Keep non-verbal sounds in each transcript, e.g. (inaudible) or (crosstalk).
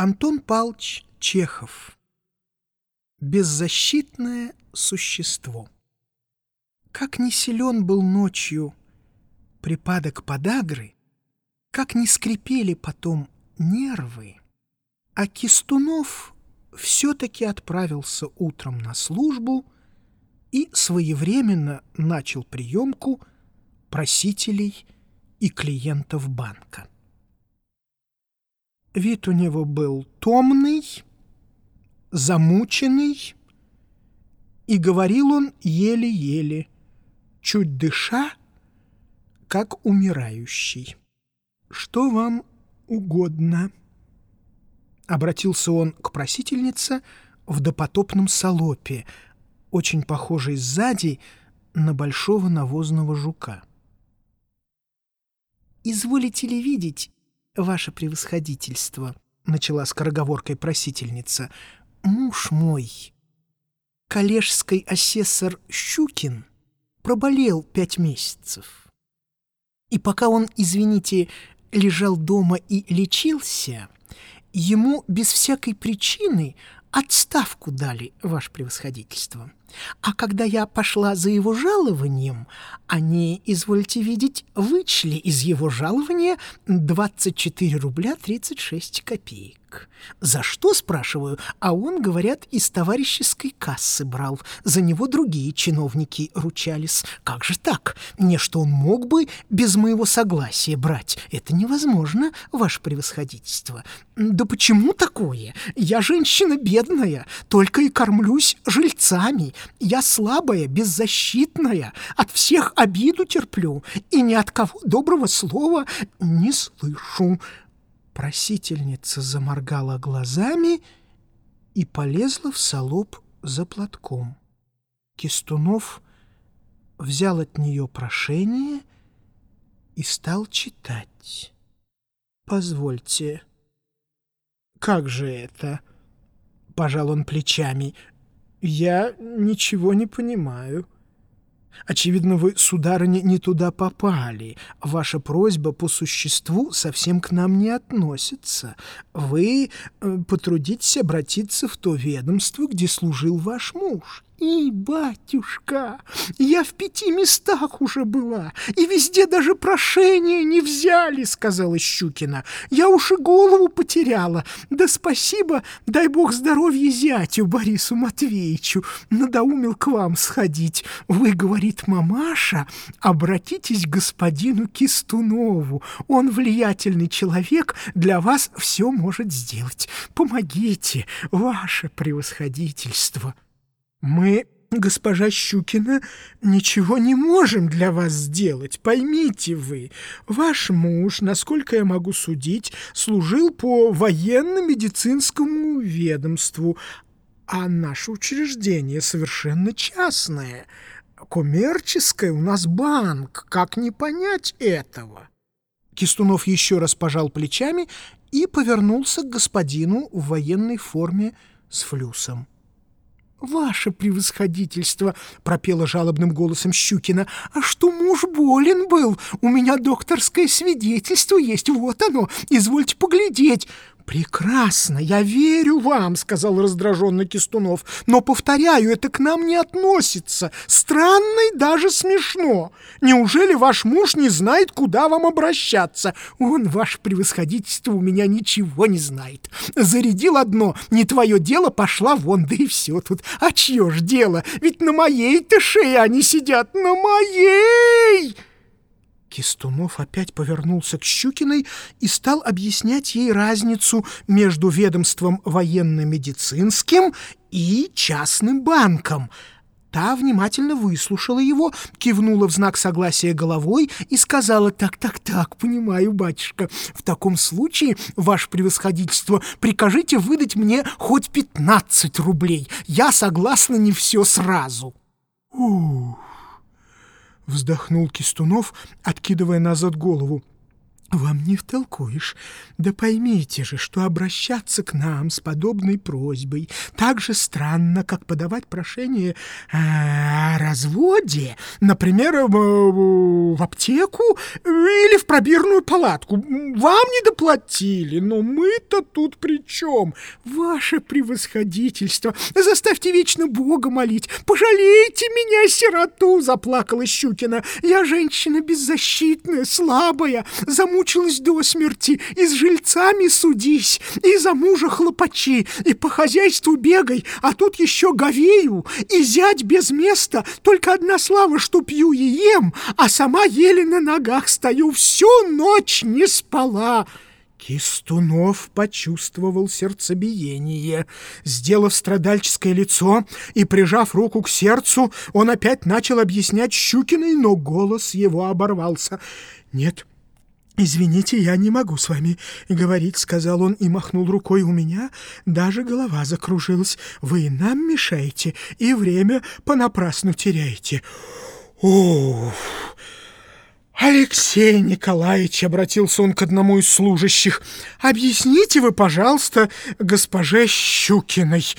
Антон Палч Чехов Беззащитное существо Как не силен был ночью припадок подагры, как не скрипели потом нервы, а Кистунов все-таки отправился утром на службу и своевременно начал приемку просителей и клиентов банка. Вид у него был томный, замученный, и говорил он еле-еле, чуть дыша, как умирающий. «Что вам угодно?» Обратился он к просительнице в допотопном салопе, очень похожей сзади на большого навозного жука. «Изволите ли видеть, ваше превосходительство», — начала скороговоркой просительница, — «муж мой, коллежский асессор Щукин, проболел пять месяцев. И пока он, извините, лежал дома и лечился, ему без всякой причины отставку дали, ваше превосходительство. А когда я пошла за его жалованием, они, извольте видеть, вычли из его жалования 24 рубля 36 копеек. За что, спрашиваю, а он, говорят, из товарищеской кассы брал. За него другие чиновники ручались. Как же так? Не что он мог бы без моего согласия брать. Это невозможно, ваше превосходительство. Да почему такое? Я женщина бедная, только и кормлюсь жильцами. Я слабая, беззащитная, от всех обиду терплю и ни от кого доброго слова не слышу. Просительница заморгала глазами и полезла в салоп за платком. Кистунов взял от нее прошение и стал читать. «Позвольте». «Как же это?» — пожал он плечами. «Я ничего не понимаю». Очевидно, вы, сударыня, не туда попали. Ваша просьба по существу совсем к нам не относится. Вы э, потрудитесь обратиться в то ведомство, где служил ваш муж. И, батюшка, я в пяти местах уже была, и везде даже прошения не взяли, сказала Щукина. Я уж и голову потеряла. Да спасибо, дай бог здоровья зятю Борису Матвеевичу. Надоумил к вам сходить. Вы, говорит мамаша, обратитесь к господину Кистунову. Он влиятельный человек, для вас все может сделать. Помогите, ваше превосходительство. «Мы, госпожа Щукина, ничего не можем для вас сделать, поймите вы. Ваш муж, насколько я могу судить, служил по военно-медицинскому ведомству, а наше учреждение совершенно частное, коммерческое, у нас банк, как не понять этого?» Кистунов еще раз пожал плечами и повернулся к господину в военной форме с флюсом. «Ваше превосходительство!» — пропела жалобным голосом Щукина. «А что муж болен был? У меня докторское свидетельство есть, вот оно, извольте поглядеть!» «Прекрасно, я верю вам», — сказал раздраженно Кистунов. «Но, повторяю, это к нам не относится. Странно и даже смешно. Неужели ваш муж не знает, куда вам обращаться? Он, ваше превосходительство, у меня ничего не знает. Зарядил одно, не твое дело, пошла вон, да и все тут. А чье ж дело? Ведь на моей-то шее они сидят, на моей!» Кистунов опять повернулся к Щукиной и стал объяснять ей разницу между ведомством военно-медицинским и частным банком. Та внимательно выслушала его, кивнула в знак согласия головой и сказала «Так-так-так, понимаю, батюшка, в таком случае, ваше превосходительство, прикажите выдать мне хоть пятнадцать рублей. Я согласна не все сразу». «Ух!» Вздохнул Кистунов, откидывая назад голову. Вам не втолкуешь. Да поймите же, что обращаться к нам с подобной просьбой так же странно, как подавать прошение о разводе, например, в, аптеку или в пробирную палатку. Вам не доплатили, но мы-то тут при чем? Ваше превосходительство, заставьте вечно Бога молить. Пожалейте меня, сироту, заплакала Щукина. Я женщина беззащитная, слабая, замученная замучилась до смерти, и с жильцами судись, и за мужа хлопачи, и по хозяйству бегай, а тут еще говею, и зять без места, только одна слава, что пью и ем, а сама еле на ногах стою, всю ночь не спала». Кистунов почувствовал сердцебиение. Сделав страдальческое лицо и прижав руку к сердцу, он опять начал объяснять Щукиной, но голос его оборвался. «Нет, «Извините, я не могу с вами говорить», — сказал он и махнул рукой. «У меня даже голова закружилась. Вы нам мешаете и время понапрасну теряете». «Уф!» «Алексей Николаевич», — обратился он к одному из служащих, — «объясните вы, пожалуйста, госпоже Щукиной».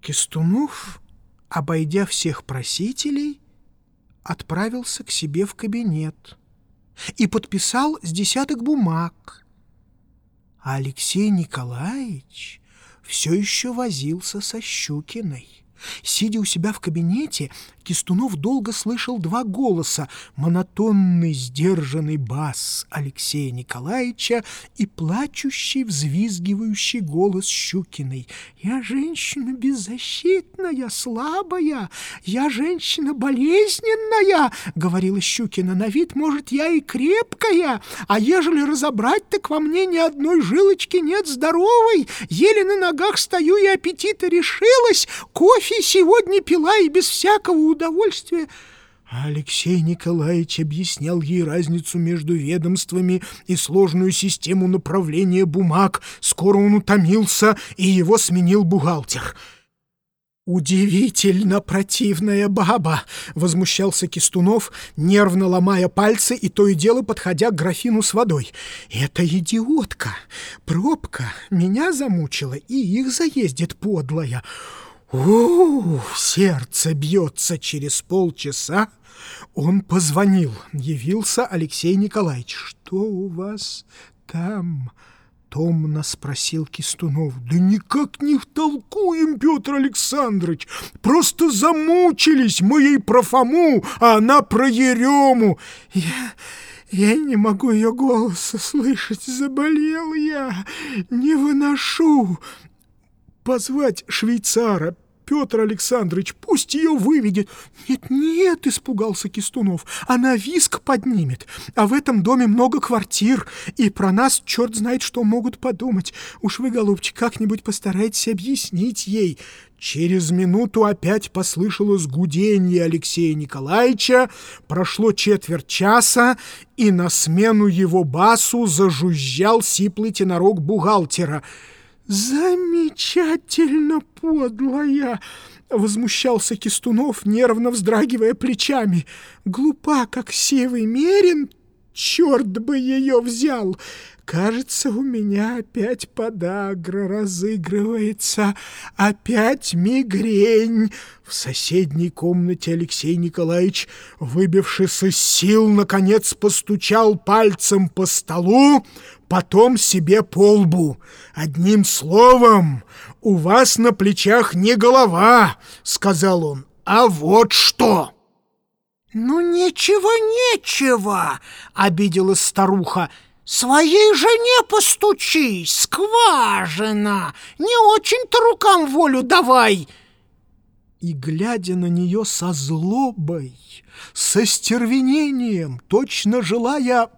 Кистунов, обойдя всех просителей, отправился к себе в кабинет и подписал с десяток бумаг. А Алексей Николаевич все еще возился со Щукиной. Сидя у себя в кабинете, Кистунов долго слышал два голоса — монотонный, сдержанный бас Алексея Николаевича и плачущий, взвизгивающий голос Щукиной. «Я женщина беззащитная, слабая, я женщина болезненная», — говорила Щукина. «На вид, может, я и крепкая, а ежели разобрать, так во мне ни одной жилочки нет здоровой, еле на ногах стою и аппетита решилась, кофе сегодня пила и без всякого удовольствие. А Алексей Николаевич объяснял ей разницу между ведомствами и сложную систему направления бумаг. Скоро он утомился, и его сменил бухгалтер. «Удивительно противная баба!» — возмущался Кистунов, нервно ломая пальцы и то и дело подходя к графину с водой. «Это идиотка! Пробка меня замучила, и их заездит подлая!» У сердце бьется через полчаса. Он позвонил. Явился Алексей Николаевич. «Что у вас там?» Томно спросил Кистунов. «Да никак не втолкуем, Петр Александрович! Просто замучились мы ей про Фому, а она про Ерему! Я... я не могу ее голоса слышать, заболел я, не выношу! Позвать швейцара, Петр Александрович, пусть ее выведет. Нет, нет, испугался Кистунов, она виск поднимет. А в этом доме много квартир, и про нас черт знает, что могут подумать. Уж вы, голубчик, как-нибудь постарайтесь объяснить ей. Через минуту опять послышалось гудение Алексея Николаевича, прошло четверть часа, и на смену его басу зажужжал сиплый тенорок бухгалтера — «Замечательно подлая!» — возмущался Кистунов, нервно вздрагивая плечами. «Глупа, как сивый мерин, черт бы ее взял! Кажется, у меня опять подагра разыгрывается, опять мигрень. В соседней комнате Алексей Николаевич, выбившись из сил, наконец постучал пальцем по столу, потом себе по лбу. Одним словом, у вас на плечах не голова, сказал он, а вот что. «Ну, ничего, нечего!» — обиделась старуха. Своей жене постучись, скважина, не очень-то рукам волю давай. И, глядя на нее со злобой, со стервенением, точно желая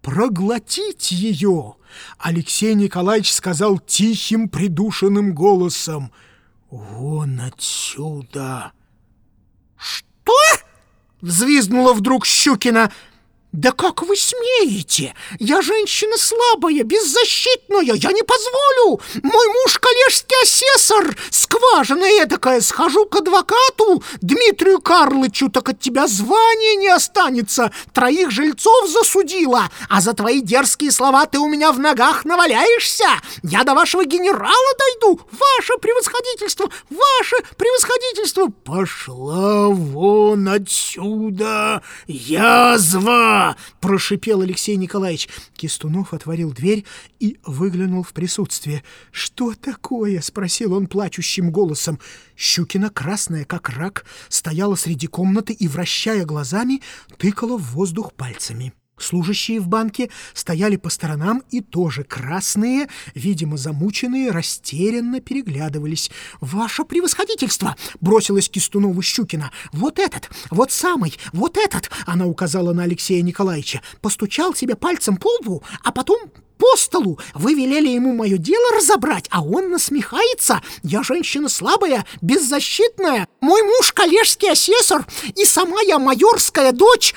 проглотить ее, Алексей Николаевич сказал тихим придушенным голосом «Вон отсюда!» «Что?» — взвизгнула вдруг Щукина — «Да как вы смеете? Я женщина слабая, беззащитная, я не позволю! Мой муж коллежский асессор, скважина эдакая, схожу к адвокату Дмитрию Карлычу, так от тебя звания не останется, троих жильцов засудила, а за твои дерзкие слова ты у меня в ногах наваляешься! Я до вашего генерала дойду, ваше превосходительство, ваше превосходительство! Пошла вон отсюда, язва!» Прошипел Алексей Николаевич. Кистунов отворил дверь и выглянул в присутствие. «Что такое?» — спросил он плачущим голосом. Щукина, красная как рак, стояла среди комнаты и, вращая глазами, тыкала в воздух пальцами. Служащие в банке стояли по сторонам и тоже красные, видимо, замученные, растерянно переглядывались. «Ваше превосходительство!» — бросилась Кистунову Щукина. «Вот этот! Вот самый! Вот этот!» — она указала на Алексея Николаевича. «Постучал себе пальцем по лбу, а потом по столу. Вы велели ему мое дело разобрать, а он насмехается. Я женщина слабая, беззащитная. Мой муж коллежский асессор, и сама я майорская дочь.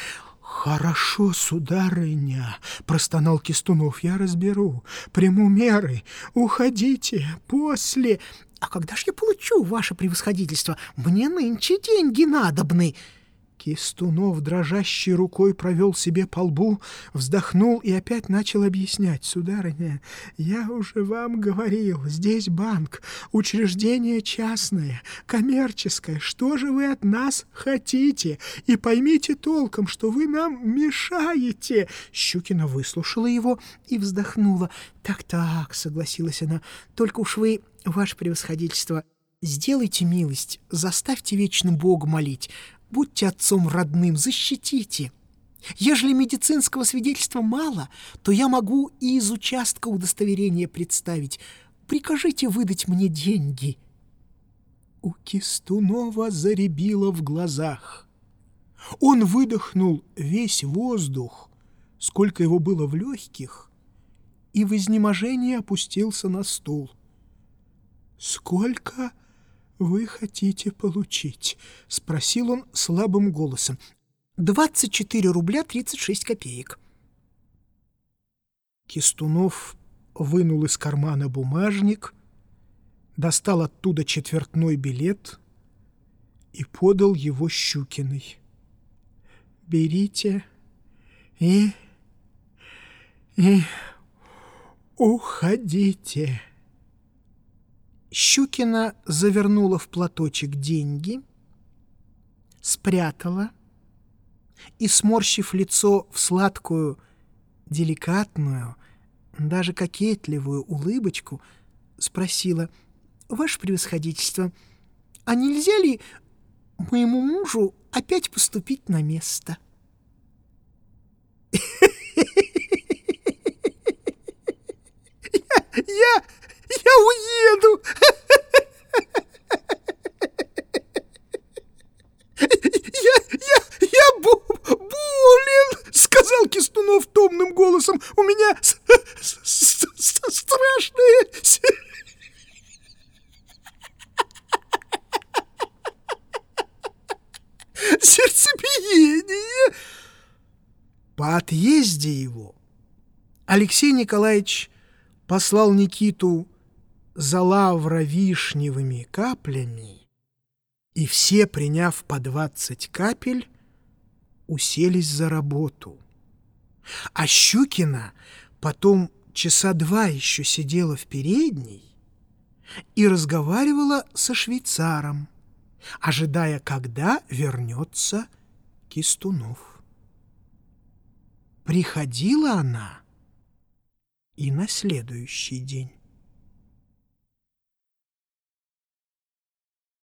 «Хорошо, сударыня», — простонал Кистунов, — «я разберу, приму меры. Уходите после...» «А когда ж я получу ваше превосходительство? Мне нынче деньги надобны». Кистунов дрожащей рукой провел себе по лбу, вздохнул и опять начал объяснять. «Сударыня, я уже вам говорил, здесь банк, учреждение частное, коммерческое. Что же вы от нас хотите? И поймите толком, что вы нам мешаете!» Щукина выслушала его и вздохнула. «Так-так», — согласилась она, — «только уж вы, ваше превосходительство, сделайте милость, заставьте вечно Бога молить». Будьте отцом родным, защитите. Ежели медицинского свидетельства мало, то я могу и из участка удостоверения представить. Прикажите выдать мне деньги». У Кистунова заребило в глазах. Он выдохнул весь воздух, сколько его было в легких, и в изнеможении опустился на стул. «Сколько?» Вы хотите получить?» — спросил он слабым голосом. «Двадцать четыре рубля тридцать шесть копеек». Кистунов вынул из кармана бумажник, достал оттуда четвертной билет и подал его Щукиной. «Берите и... и уходите». Щукина завернула в платочек деньги, спрятала и, сморщив лицо в сладкую, деликатную, даже кокетливую улыбочку, спросила, «Ваше превосходительство, а нельзя ли моему мужу опять поступить на место?» (laughs) «Я, я уеду!» «Я, я, я болен!» — сказал Кистунов томным голосом. «У меня страшное сердцебиение!» По отъезде его Алексей Николаевич послал Никиту за лавровишневыми каплями, и все, приняв по двадцать капель, уселись за работу. А Щукина потом часа два еще сидела в передней и разговаривала со швейцаром, ожидая, когда вернется Кистунов. Приходила она и на следующий день.